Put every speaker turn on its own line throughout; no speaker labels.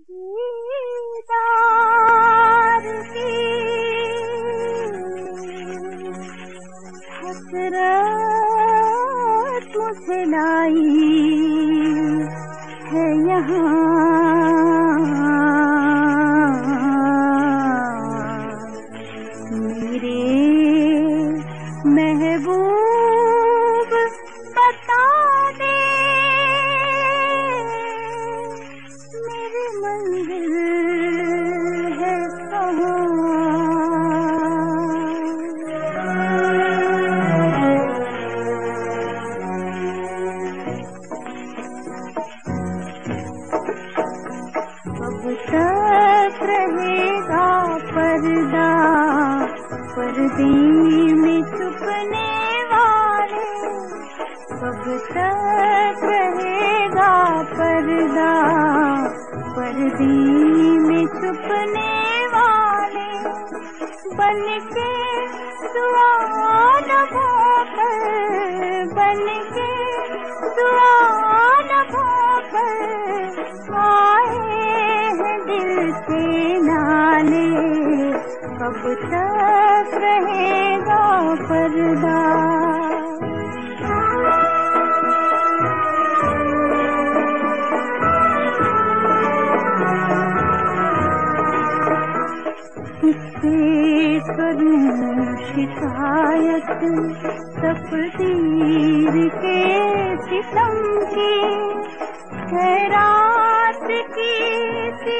दीदार की हसरत मुझे लाई है यहाँ। तक रहेगा पर्दा, पर्दे में छुपने वाले। कब तक रहेगा पर्दा, पर्दे में छुपने वाले। बन के सुआन भोकर बन के सुआन से नाले कब तक रहेगा पर्दा? किससे शिकायत तकदीर के सितम की रात की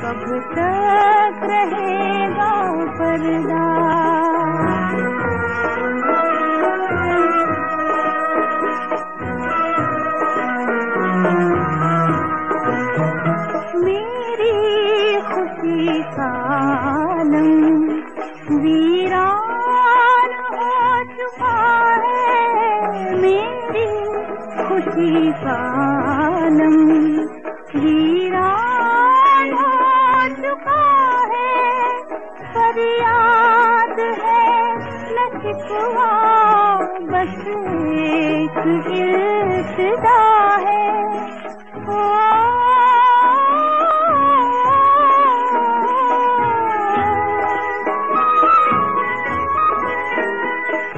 कब तक रहेगा पर्दा? मेरी खुशी का आलम मेरी खुशी का बस है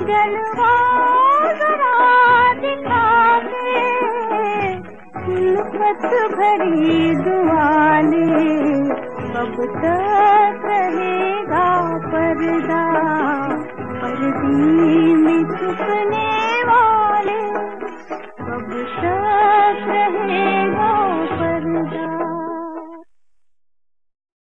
जलवा जरा भरी दुआले कब तक रहेगा पर्दा। पर्दी